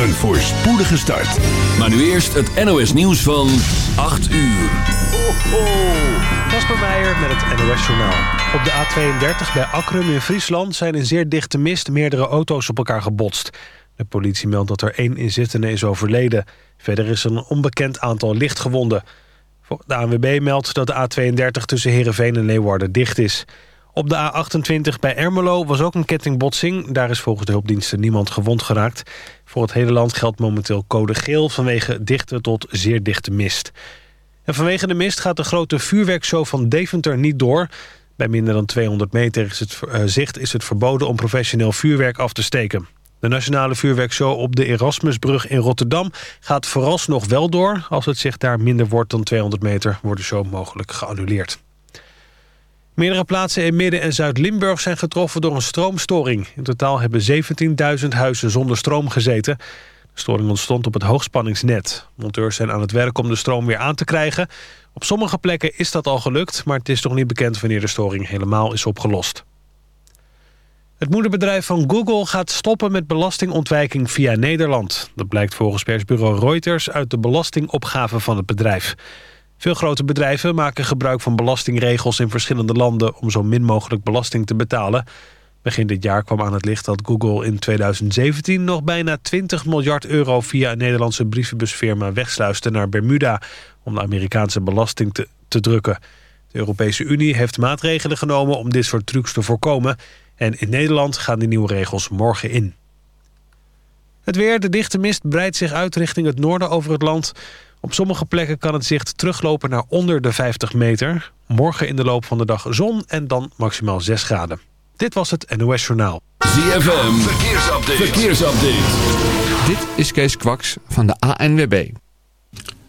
Een voorspoedige start. Maar nu eerst het NOS nieuws van 8 uur. Ho, Meijer met het NOS Journaal. Op de A32 bij Akrum in Friesland zijn in zeer dichte mist meerdere auto's op elkaar gebotst. De politie meldt dat er één inzittende is overleden. Verder is er een onbekend aantal lichtgewonden. De ANWB meldt dat de A32 tussen Heerenveen en Leeuwarden dicht is. Op de A28 bij Ermelo was ook een kettingbotsing. Daar is volgens de hulpdiensten niemand gewond geraakt. Voor het hele land geldt momenteel code geel... vanwege dichte tot zeer dichte mist. En vanwege de mist gaat de grote vuurwerkshow van Deventer niet door. Bij minder dan 200 meter is het, uh, zicht is het verboden om professioneel vuurwerk af te steken. De nationale vuurwerkshow op de Erasmusbrug in Rotterdam gaat vooralsnog wel door. Als het zicht daar minder wordt dan 200 meter wordt de show mogelijk geannuleerd. Meerdere plaatsen in Midden- en Zuid-Limburg zijn getroffen door een stroomstoring. In totaal hebben 17.000 huizen zonder stroom gezeten. De storing ontstond op het hoogspanningsnet. Monteurs zijn aan het werk om de stroom weer aan te krijgen. Op sommige plekken is dat al gelukt, maar het is nog niet bekend wanneer de storing helemaal is opgelost. Het moederbedrijf van Google gaat stoppen met belastingontwijking via Nederland. Dat blijkt volgens persbureau Reuters uit de belastingopgave van het bedrijf. Veel grote bedrijven maken gebruik van belastingregels in verschillende landen... om zo min mogelijk belasting te betalen. Begin dit jaar kwam aan het licht dat Google in 2017 nog bijna 20 miljard euro... via een Nederlandse brievenbusfirma wegsluiste naar Bermuda... om de Amerikaanse belasting te, te drukken. De Europese Unie heeft maatregelen genomen om dit soort trucs te voorkomen... en in Nederland gaan die nieuwe regels morgen in. Het weer, de dichte mist breidt zich uit richting het noorden over het land... Op sommige plekken kan het zicht teruglopen naar onder de 50 meter. Morgen in de loop van de dag zon en dan maximaal 6 graden. Dit was het NOS Journaal. ZFM, verkeersupdate. verkeersupdate. Dit is Kees Kwaks van de ANWB.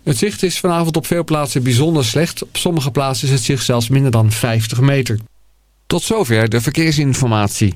Het zicht is vanavond op veel plaatsen bijzonder slecht. Op sommige plaatsen is het zicht zelfs minder dan 50 meter. Tot zover de verkeersinformatie.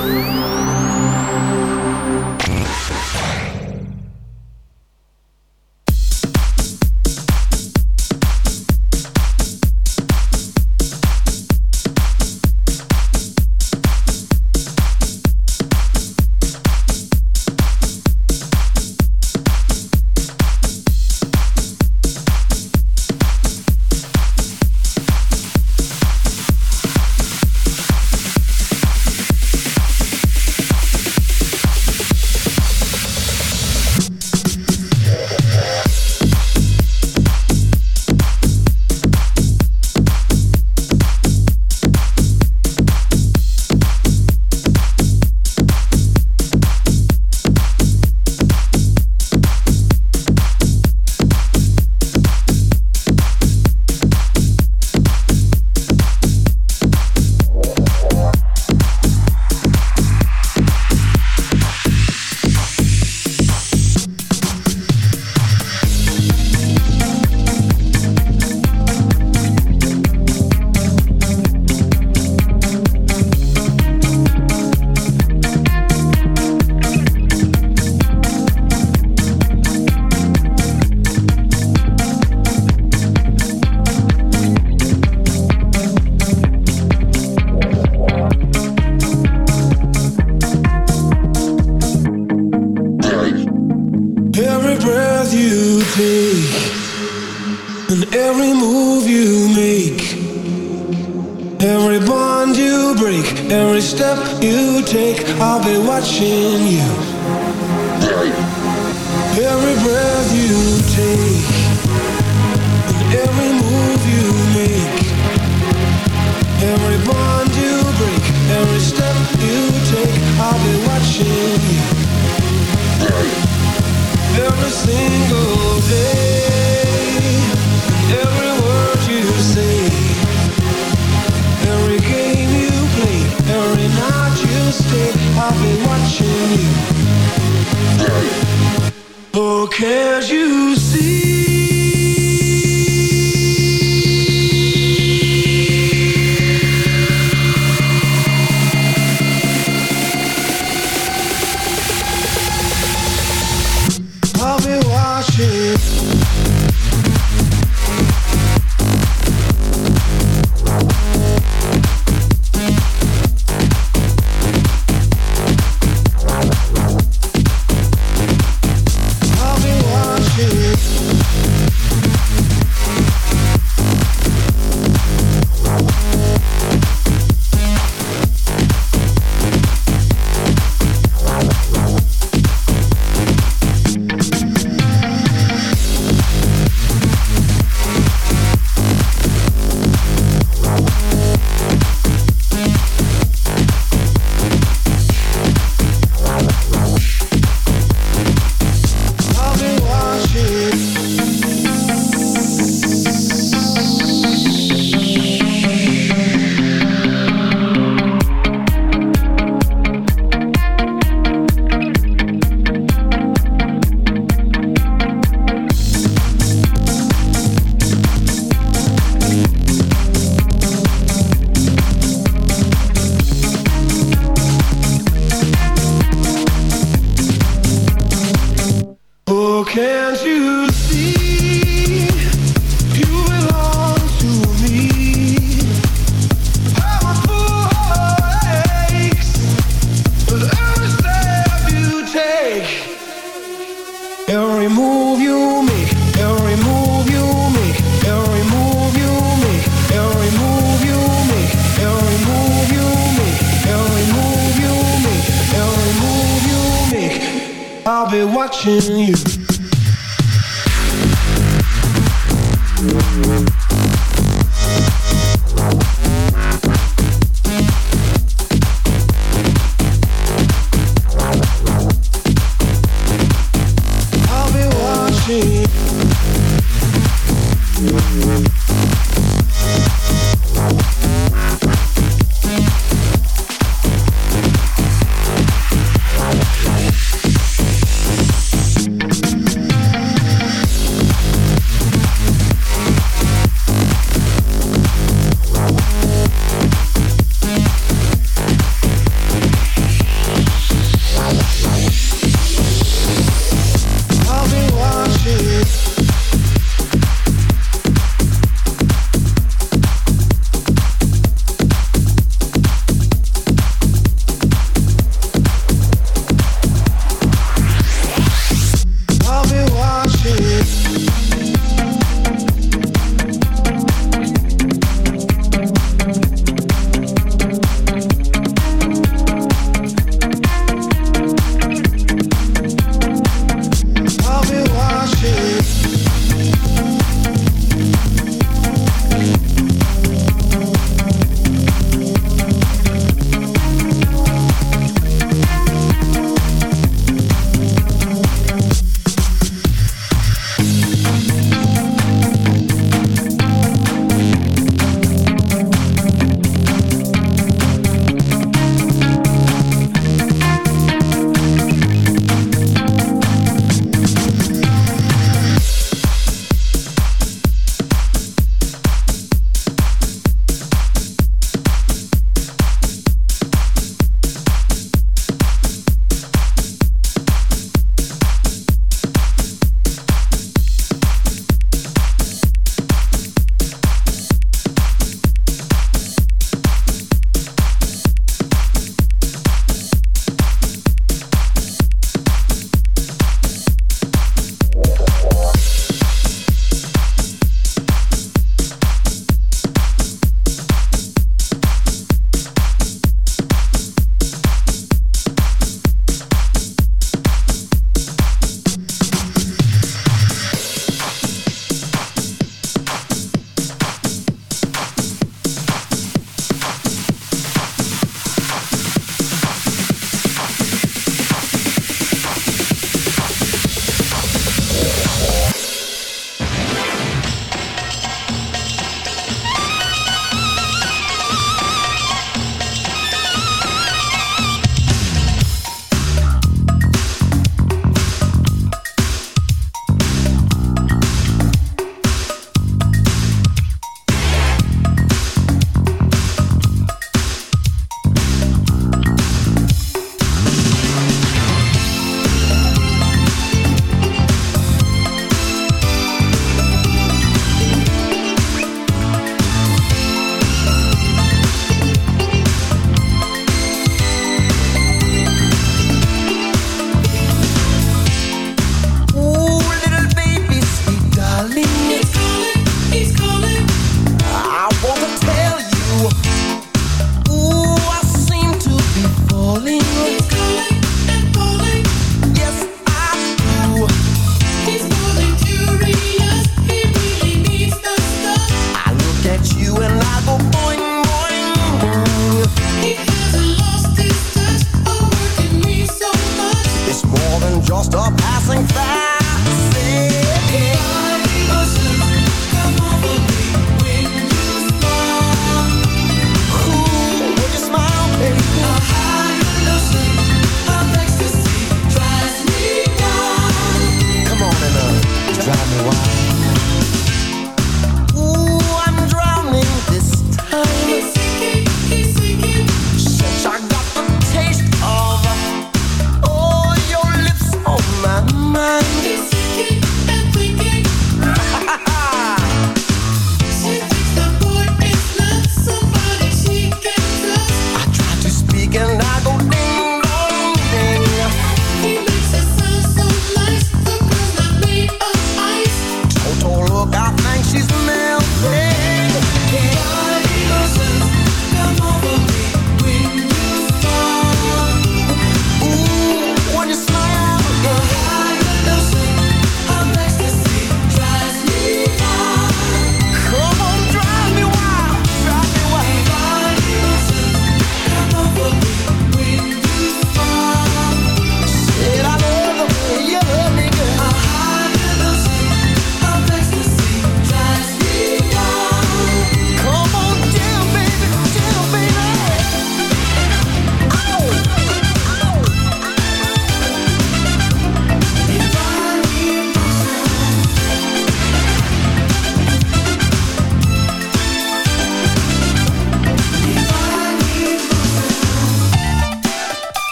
you take, I'll be watching you. Every breath you take, every move you make, every bond you break, every step you take, I'll be watching you. Every single day. I'll be watching you. You see?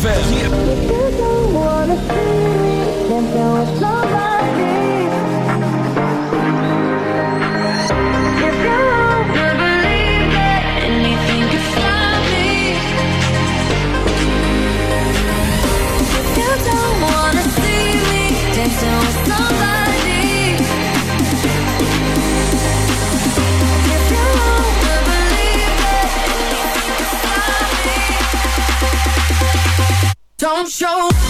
ZFM. Show.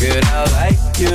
Figured out like you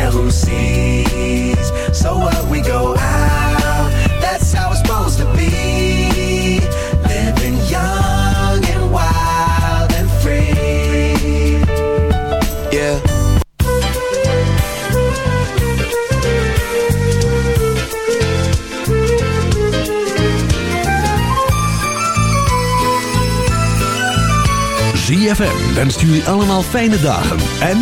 Care who sees. So what we go out. That's how it's supposed to be. Living young and wild and free. Yeah. ZFM wenst jullie allemaal fijne dagen en...